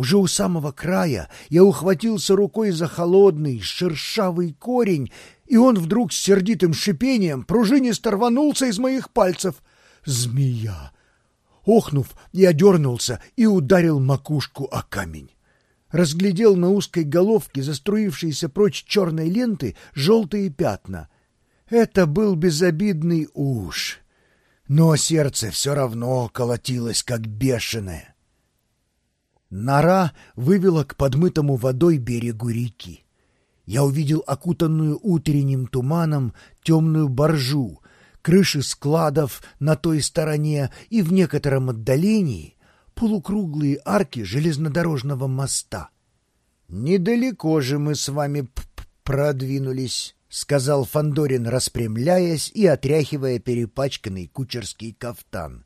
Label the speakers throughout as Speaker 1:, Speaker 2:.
Speaker 1: Уже у самого края я ухватился рукой за холодный, шершавый корень, и он вдруг с сердитым шипением пружинисто рванулся из моих пальцев. Змея! Охнув, я дернулся и ударил макушку о камень. Разглядел на узкой головке заструившиеся прочь черной ленты желтые пятна. Это был безобидный уж, но сердце все равно колотилось, как бешеное. Нора вывела к подмытому водой берегу реки. Я увидел окутанную утренним туманом темную боржу, крыши складов на той стороне и в некотором отдалении полукруглые арки железнодорожного моста. «Недалеко же мы с вами продвинулись», — сказал Фандорин, распрямляясь и отряхивая перепачканный кучерский кафтан.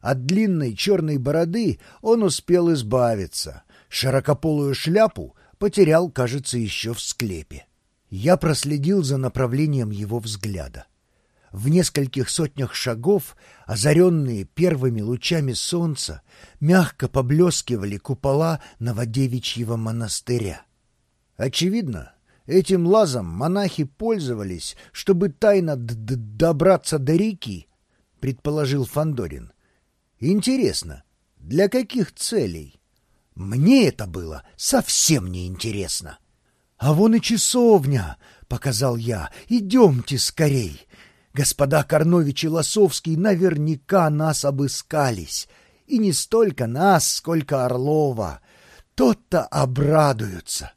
Speaker 1: От длинной черной бороды он успел избавиться. Широкополую шляпу потерял, кажется, еще в склепе. Я проследил за направлением его взгляда. В нескольких сотнях шагов, озаренные первыми лучами солнца, мягко поблескивали купола Новодевичьего монастыря. Очевидно, этим лазом монахи пользовались, чтобы тайно добраться до реки, предположил Фандорин. Интересно, для каких целей? Мне это было совсем не интересно. А вон и часовня, показал я. Идемте скорей. Господа Корнович и Лосовский наверняка нас обыскались. И не столько нас, сколько Орлова. Тот-то обрадуются.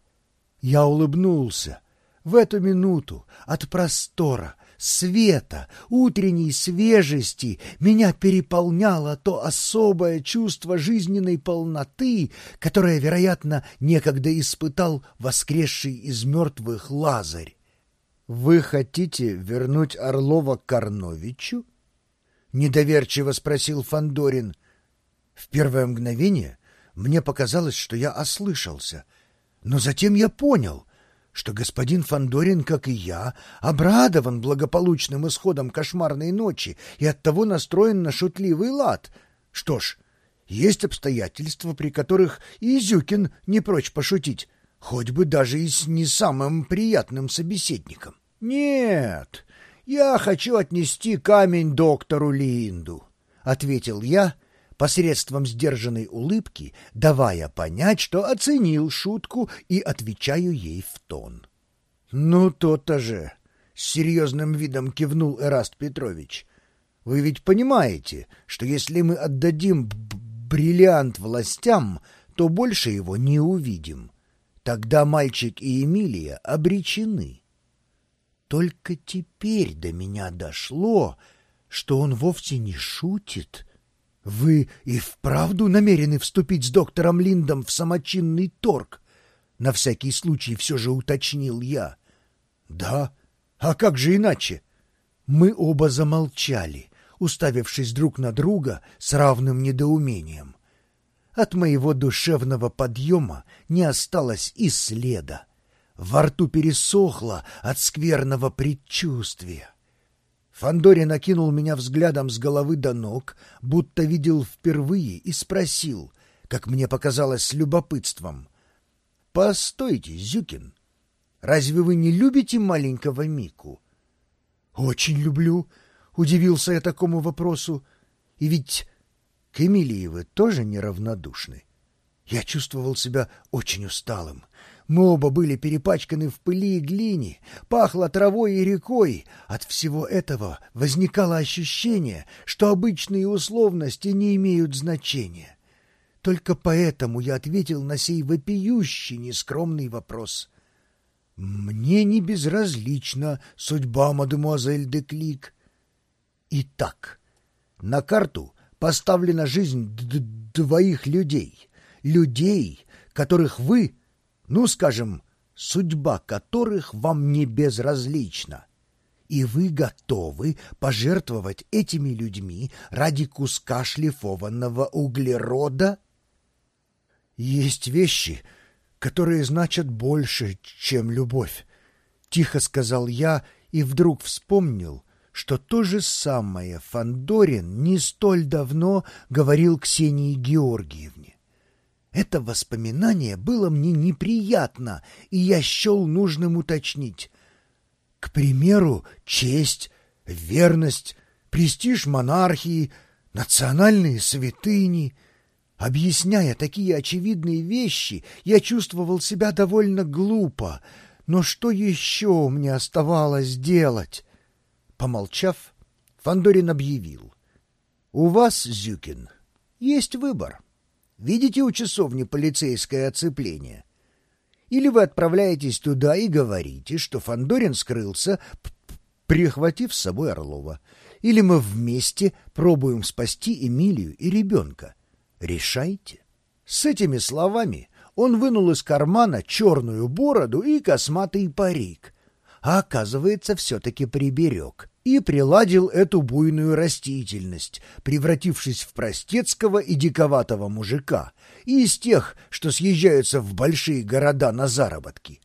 Speaker 1: Я улыбнулся. В эту минуту от простора, света, утренней свежести меня переполняло то особое чувство жизненной полноты, которое, вероятно, некогда испытал воскресший из мертвых Лазарь. «Вы хотите вернуть Орлова Корновичу?» — недоверчиво спросил Фандорин. В первое мгновение мне показалось, что я ослышался, но затем я понял — что господин Фандорин, как и я, обрадован благополучным исходом кошмарной ночи и оттого настроен на шутливый лад. Что ж, есть обстоятельства, при которых Изюкин не прочь пошутить, хоть бы даже и с не самым приятным собеседником. «Нет, я хочу отнести камень доктору Линду», — ответил я, посредством сдержанной улыбки, давая понять, что оценил шутку и отвечаю ей в тон. «Ну, то-то же!» — с серьезным видом кивнул Эраст Петрович. «Вы ведь понимаете, что если мы отдадим бриллиант властям, то больше его не увидим. Тогда мальчик и Эмилия обречены». Только теперь до меня дошло, что он вовсе не шутит — «Вы и вправду намерены вступить с доктором Линдом в самочинный торг?» На всякий случай все же уточнил я. «Да? А как же иначе?» Мы оба замолчали, уставившись друг на друга с равным недоумением. От моего душевного подъема не осталось и следа. Во рту пересохло от скверного предчувствия. Фандорин накинул меня взглядом с головы до ног, будто видел впервые, и спросил, как мне показалось с любопытством. — Постойте, Зюкин, разве вы не любите маленького Мику? — Очень люблю, — удивился я такому вопросу. — И ведь к Эмилии вы тоже неравнодушны. Я чувствовал себя очень усталым. Мы оба были перепачканы в пыли и глине, пахло травой и рекой. От всего этого возникало ощущение, что обычные условности не имеют значения. Только поэтому я ответил на сей вопиющий нескромный вопрос. «Мне не безразлична судьба мадемуазель де Клик». Итак, на карту поставлена жизнь двоих людей, людей, которых вы ну, скажем, судьба которых вам не безразлична, и вы готовы пожертвовать этими людьми ради куска шлифованного углерода? Есть вещи, которые значат больше, чем любовь, — тихо сказал я и вдруг вспомнил, что то же самое Фандорин не столь давно говорил Ксении Георгиевне. Это воспоминание было мне неприятно, и я счел нужным уточнить. К примеру, честь, верность, престиж монархии, национальные святыни. Объясняя такие очевидные вещи, я чувствовал себя довольно глупо. Но что еще мне оставалось делать? Помолчав, Фандорин объявил. «У вас, Зюкин, есть выбор. Видите у часовни полицейское оцепление? Или вы отправляетесь туда и говорите, что Фандорин скрылся, прихватив с собой Орлова. Или мы вместе пробуем спасти Эмилию и ребенка. Решайте». С этими словами он вынул из кармана черную бороду и косматый парик, а оказывается, все-таки приберег и приладил эту буйную растительность, превратившись в простецкого и диковатого мужика, и из тех, что съезжаются в большие города на заработки.